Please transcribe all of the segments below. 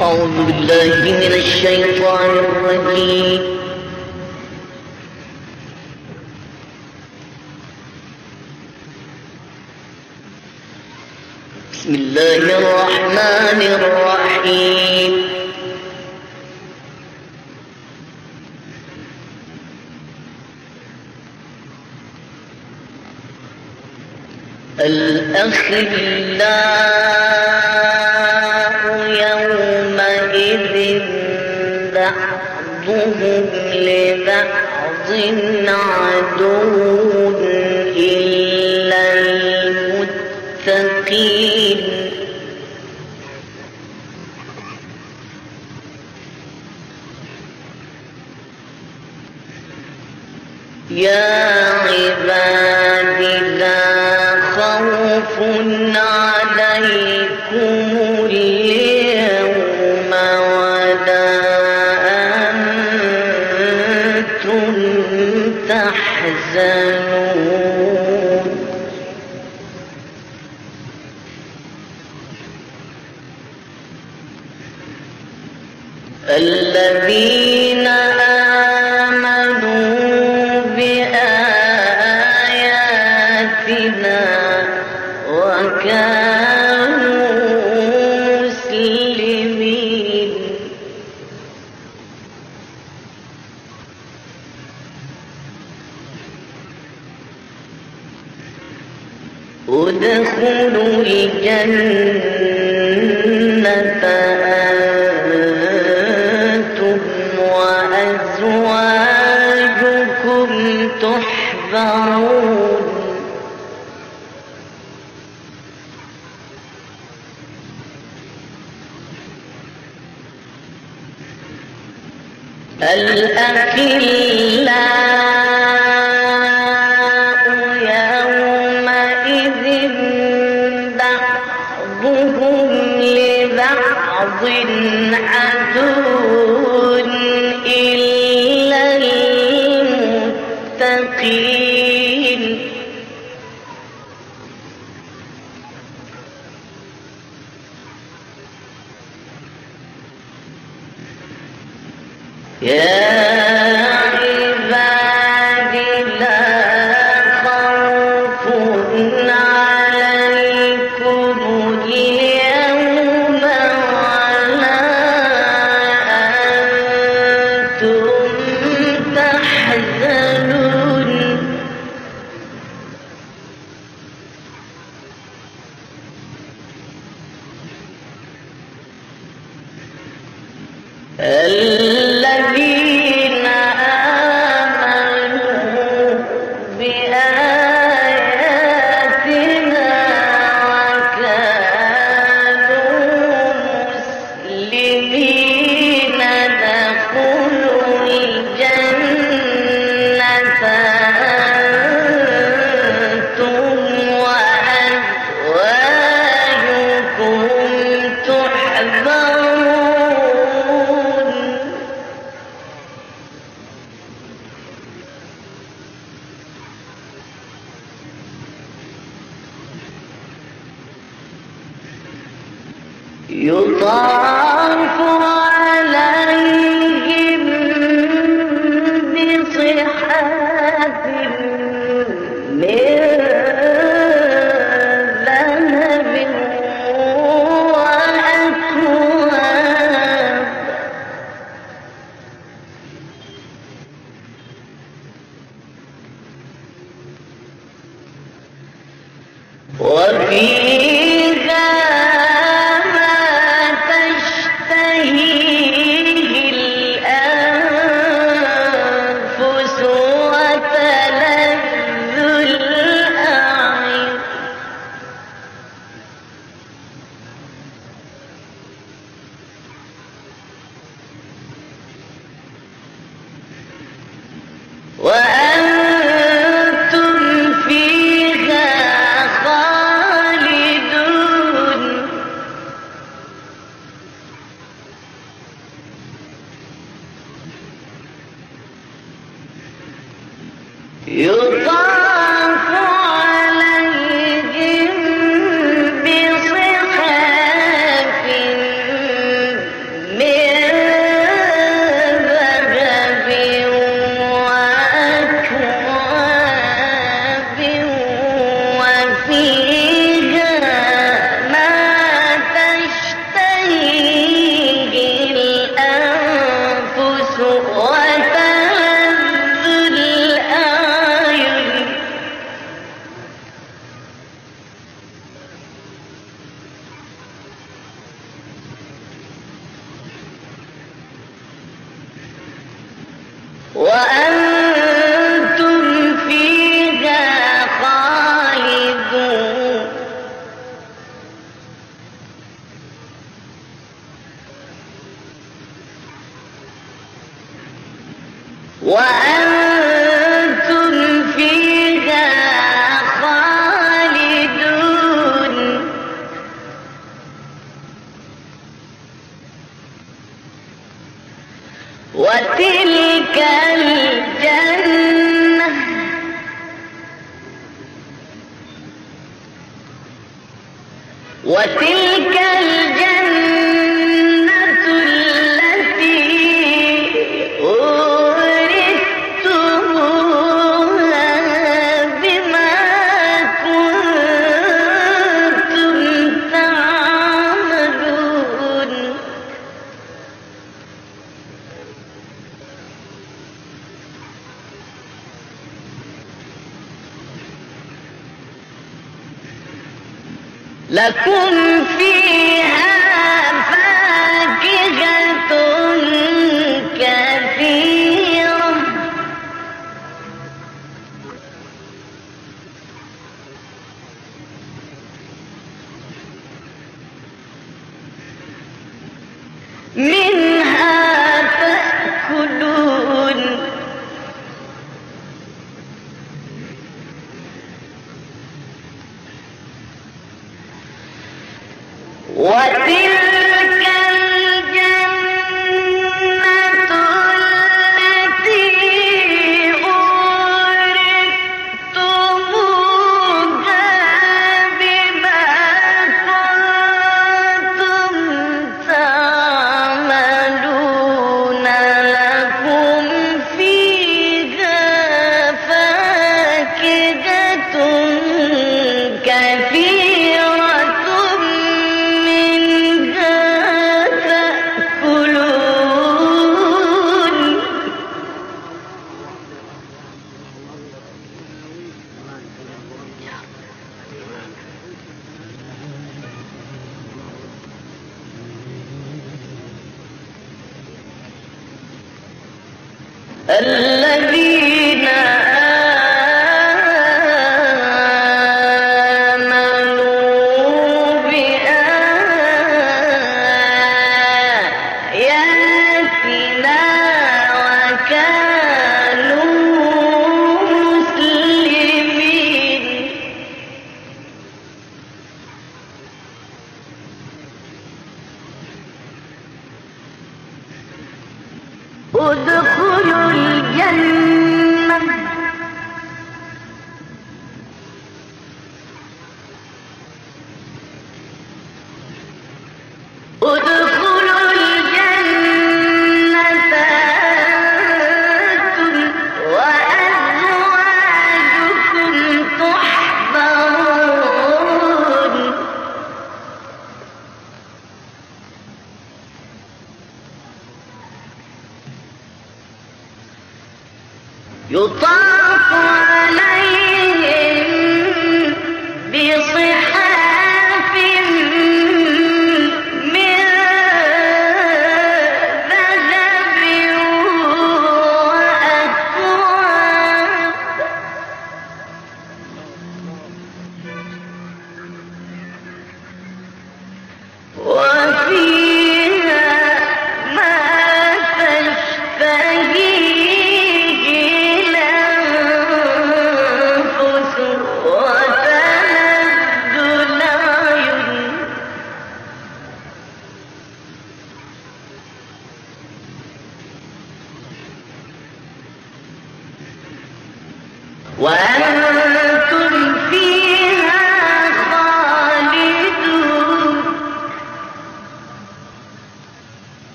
أعوذ بالله من الشيطان الرجيم. بسم الله الرحمن الرحيم. الأخلاق بعضهم لبعض عدو إلا المتقين يا لكم فيها فاكهة. El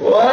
What?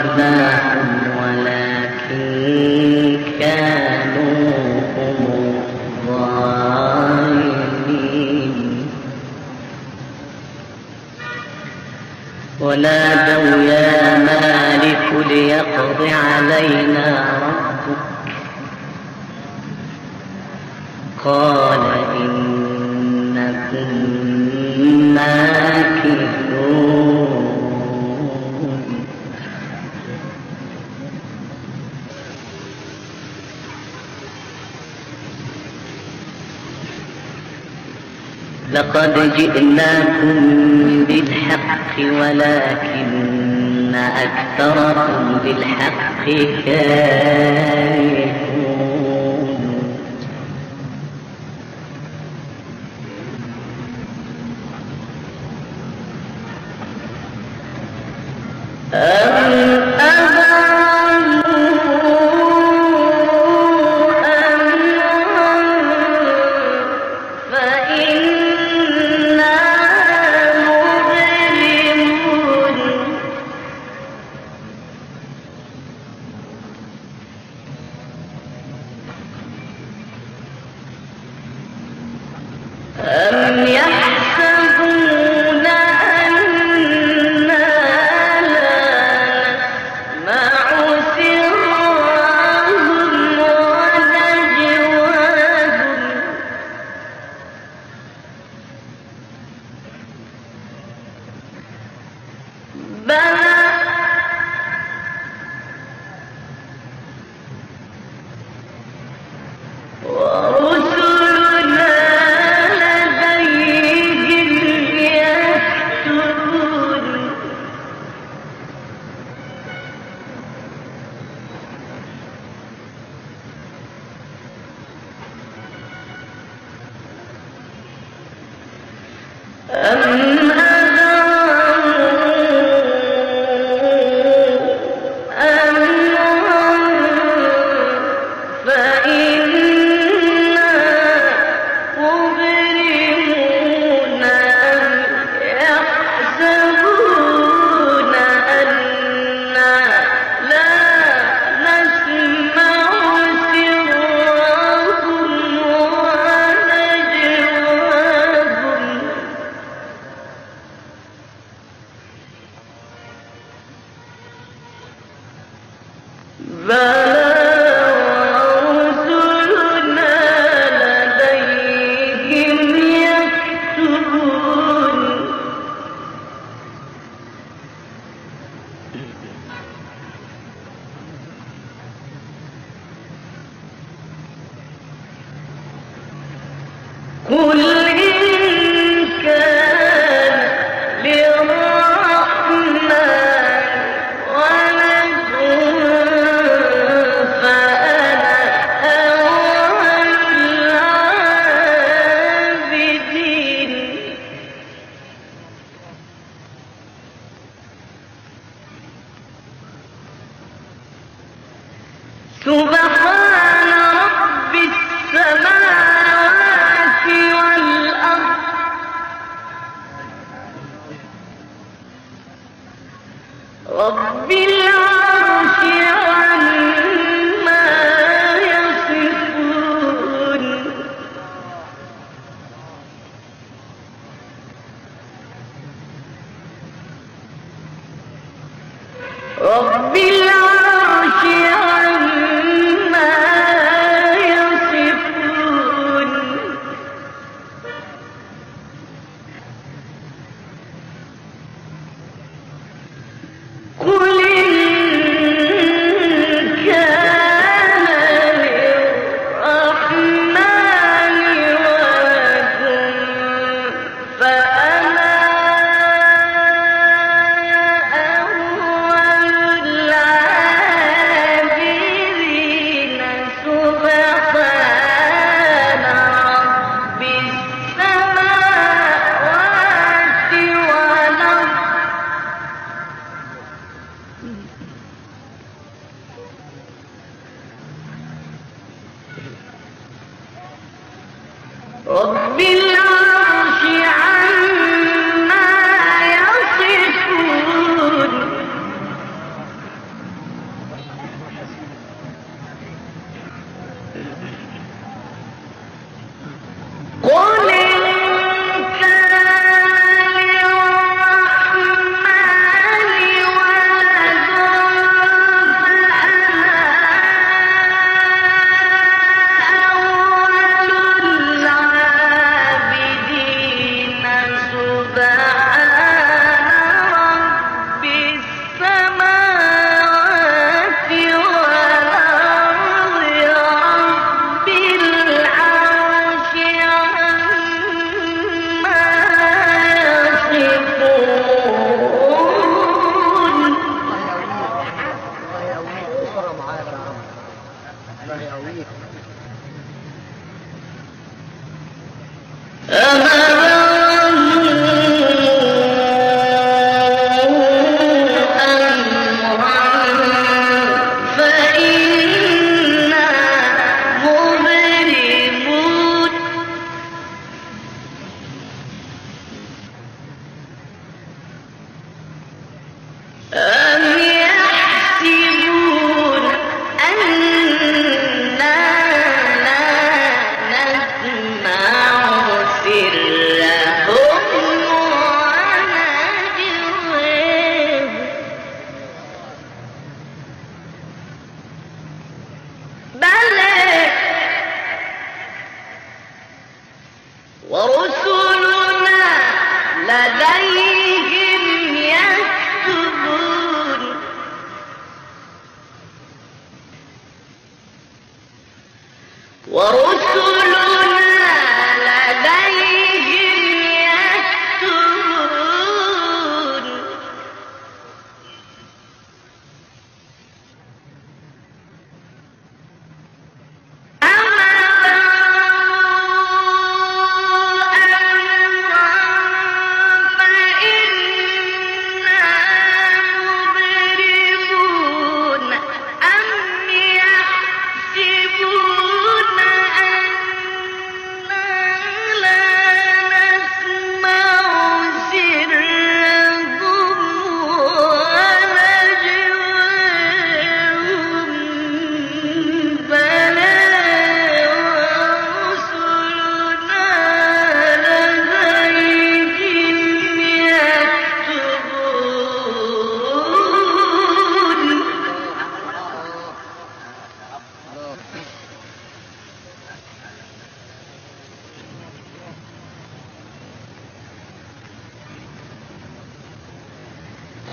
ربنا لقد جئناكم بالحق ولكن أكثركم بالحق كارهون. Uh, Oh, ورسلنا لدينا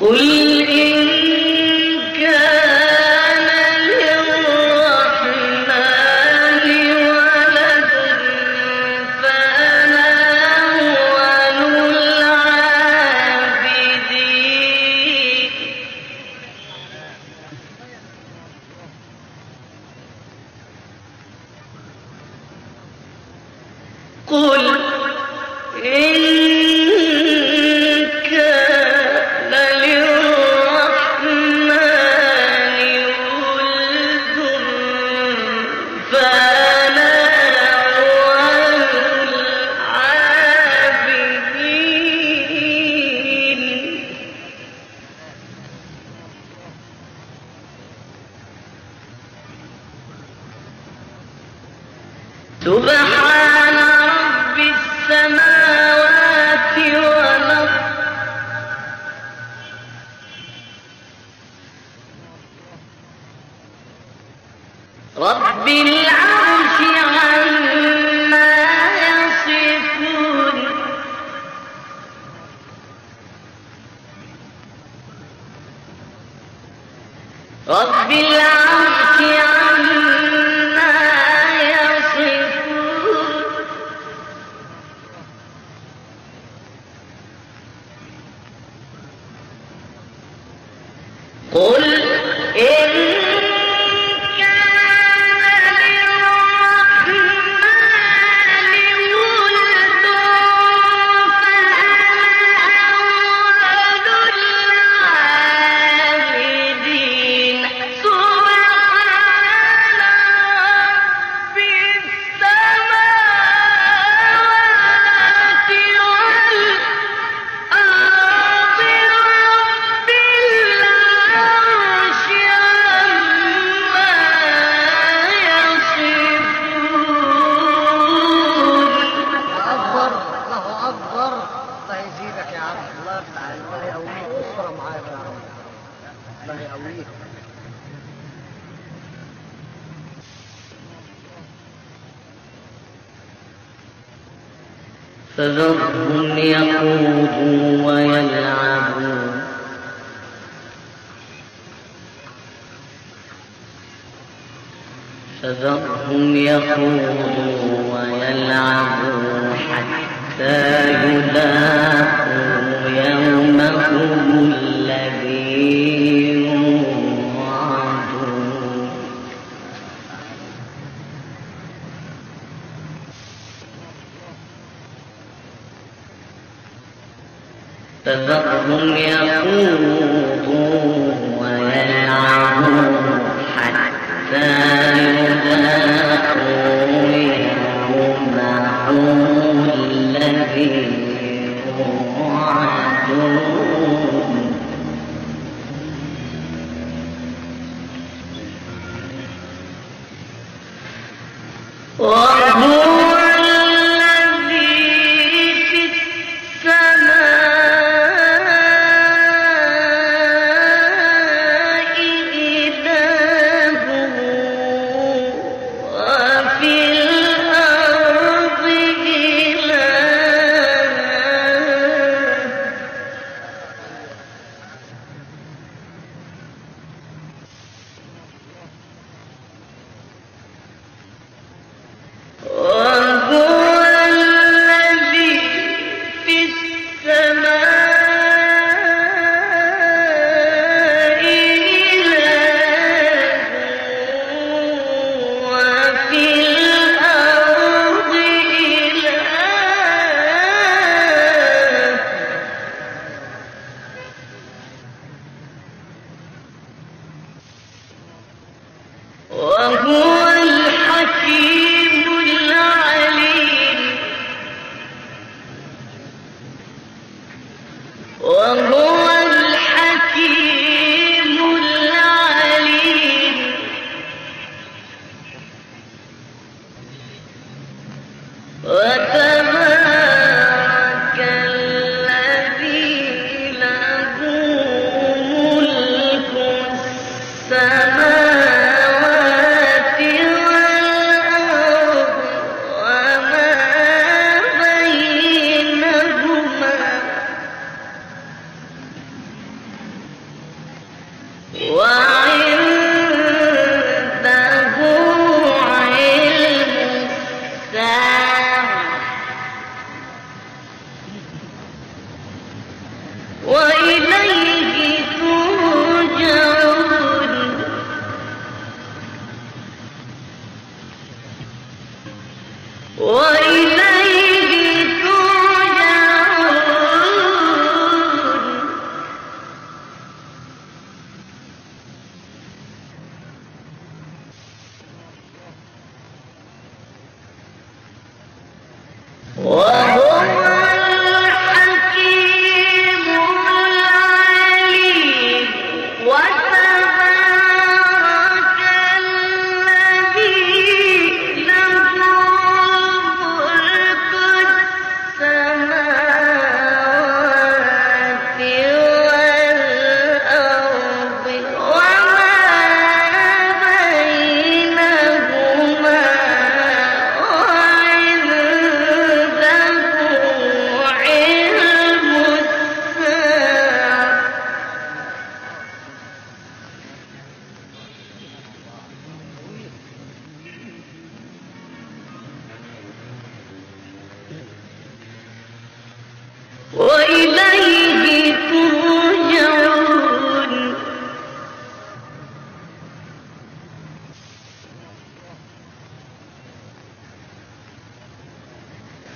قل رب العالمين فذرهم يخوضوا ويلعبوا حتى يلاقوا يومهم الذي يوعدون فذرهم يخوضوا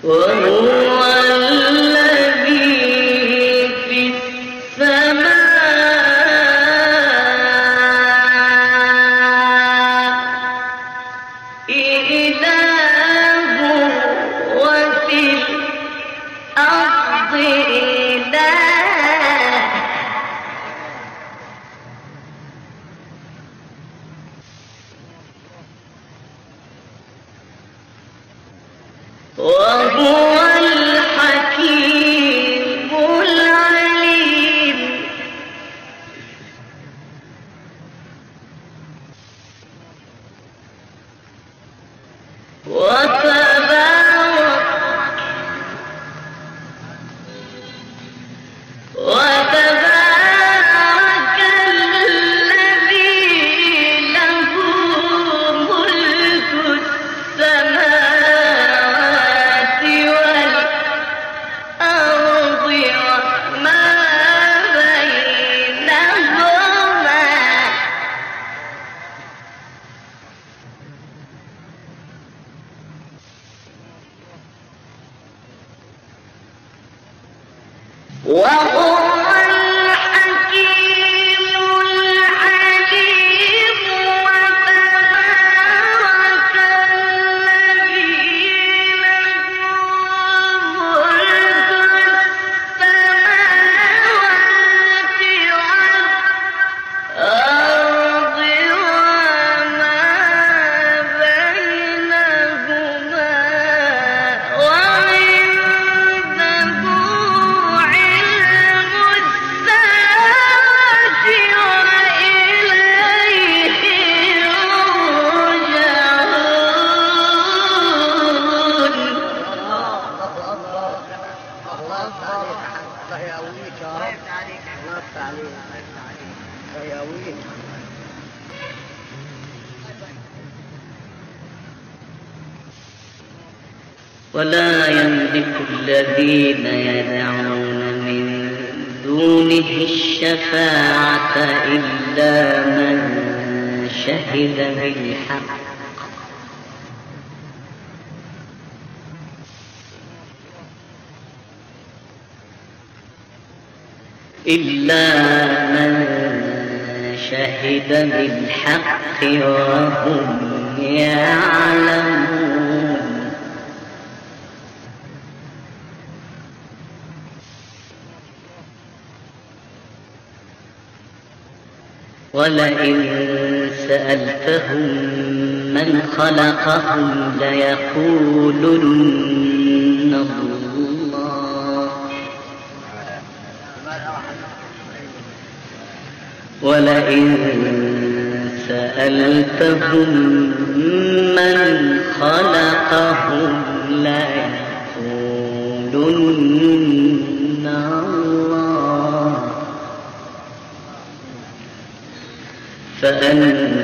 阿。Uau! إلا من شهد بالحق وهم يعلمون. ولئن سألتهم من خلقهم ليقولن ولئن سألتهم من خلقهم ليقولن الله فأنت